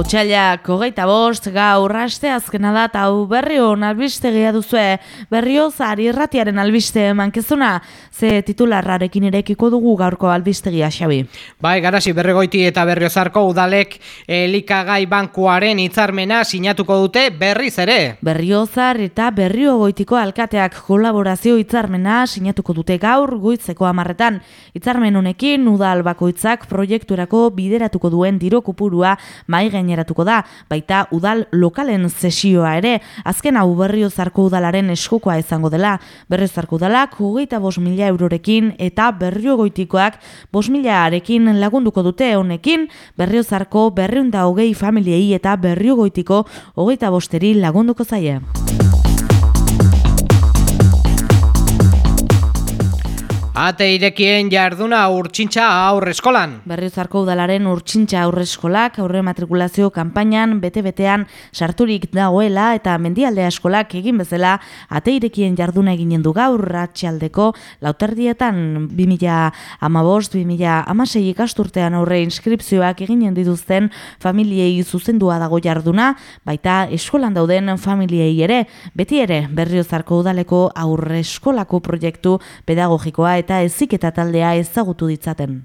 Otsailak hogeita bost gaur aste azkena da eta hau berri hon albiste geha duzue berrioz ari erratiaren albiste mankezuna ze titularrarekin erekiko dugu gaurko albistegia xabi. Bai, garasi berregoiti eta berriozarko udalek elikagai bankuaren hitzarmena sinatuko dute berriz ere. Berriozar eta berrio goitiko alkateak kolaborazio hitzarmena sinatuko dute gaur goitzeko amarretan. Hitzarmen honekin udal bakoitzak proiekturako bideratuko duen dirokupurua mai gaineratuko da, baita udal lokalen sesioa ere, azken hau berrio zarko udalaren eskukoa izango dela. Berrio zarko udalak hogeita bos mila eurorekin eta berrio goitikoak bos mila arekin lagunduko dute honekin, berrio zarko berriunda hogei familiei eta berrio goitiko hogeita bosteri lagunduko zaie. Ate irekien jarduna urtsintxa aurre eskolan. Berriozarko udalaren urtsintxa aurre eskolak aurre matrikulazio kanpainan bete-betean sarturik dagoela eta mendialdea eskolak egin bezala ate irekien jarduna eginen du gaur ratxaldeko lauterdietan 2000 amabost, 2000 amasei ikasturtean aurre inskripzioak eginen dituzten familiei zuzendua dago jarduna, baita eskolan dauden familiei ere, beti ere berriozarko udaleko aurre eskolako proiektu pedagogikoa eta eta eziketa taldea ezagutu ditzaten.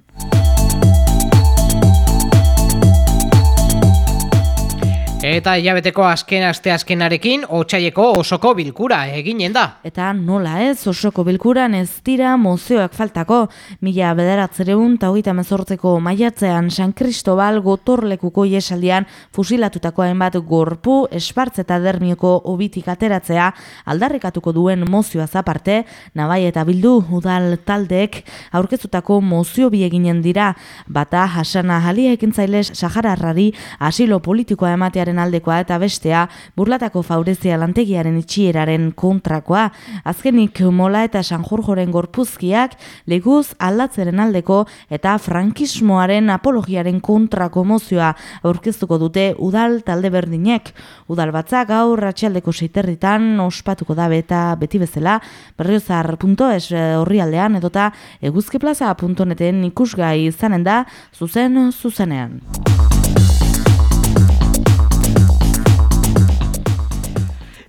Eta hilabeteko azken aste azkenarekin otsaieko osoko bilkura eginen da. Eta nola ez osoko bilkuran ez dira mozioak faltako. Mila bederatzereun eta hogeita mezortzeko maiatzean San Cristobal gotorlekuko iesaldian fusilatutako hainbat gorpu espartze eta dermioko obitik ateratzea aldarrikatuko duen mozioa zaparte, nabai eta bildu udal taldeek aurkezutako mozio bi eginen dira. Bata hasana jalia ekintzailes Sahararrari asilo politikoa ematearen aldekoa eta bestea burlatako faurezia lantegiaren itxieraren kontrakoa. Azkenik mola eta sanjurjoren gorpuzkiak leguz aldatzeren aldeko eta frankismoaren apologiaren kontrako mozioa aurkeztuko dute udal talde berdinek. Udal batzak gaur ratxaldeko seiterritan ospatuko da eta beti bezala berriozar.es eh, horri aldean edota eguzkiplaza.neten ikusgai izanen da zuzen zuzenean.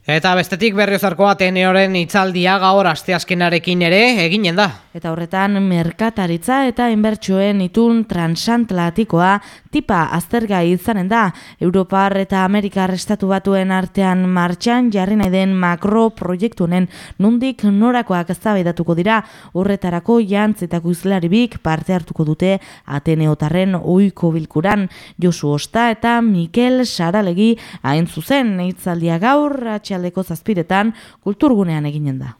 Eta bestetik berriozarko Ateneoren itzaldia gaur asteazkenarekin ere eginen da. Eta horretan merkataritza eta inbertsuen itun transantlantikoa tipa azterga izanen da. Europar eta Amerikar estatu batuen artean martxan jarri nahi den makro proiektunen nundik norakoak eztabaidatuko dira. Horretarako jantz eta guizlaribik parte hartuko dute Ateneotarren oiko bilkuran. Josu Osta eta Mikel Saralegi hain zuzen itzaldia gaur atxe aldeko zazpiretan kulturgunean eginen da.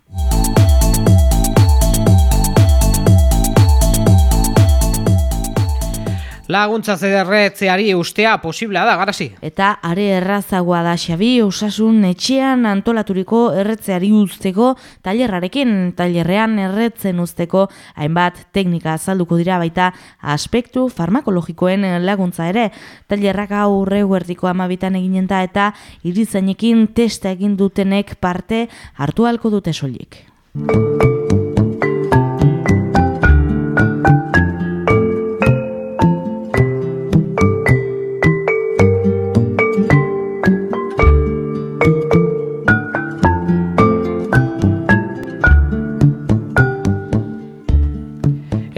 Laguntza zederretzeari ustea posiblea da, garasi. Eta are errazagoa da xabi, osasun etxean antolaturiko erretzeari usteko tailerrarekin, tailerrean erretzen usteko hainbat teknika azalduko dira baita aspektu farmakologikoen laguntza ere. Tailerrak aurre huertiko amabitan eginen da eta irizainekin testa egin dutenek parte hartu halko dute solik.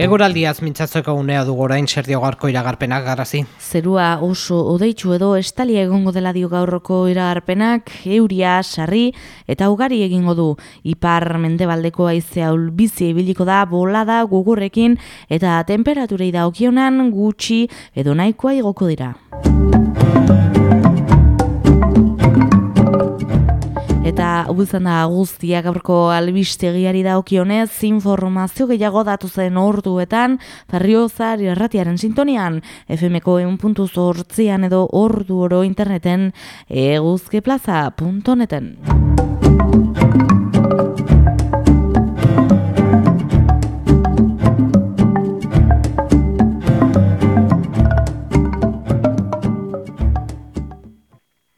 Eguraldiaz mintzatzeko unea du gorain serdio garko iragarpenak garazi. Zerua oso odeitzu edo estali egongo dela dio gaurroko iragarpenak, euria, sarri eta ugari egingo du. Ipar mendebaldeko aizea ulbizi ebiliko da bolada gugurrekin eta temperaturei da okionan gutxi edo nahikoa igoko dira. Eta ubuzan da guztiak gaurko albistegiari da okionez, informazio gehiago datu zen orduetan, ferriozar irratiaren sintonian, FMko eun puntu zortzian edo ordu oro interneten eguzkeplaza.neten.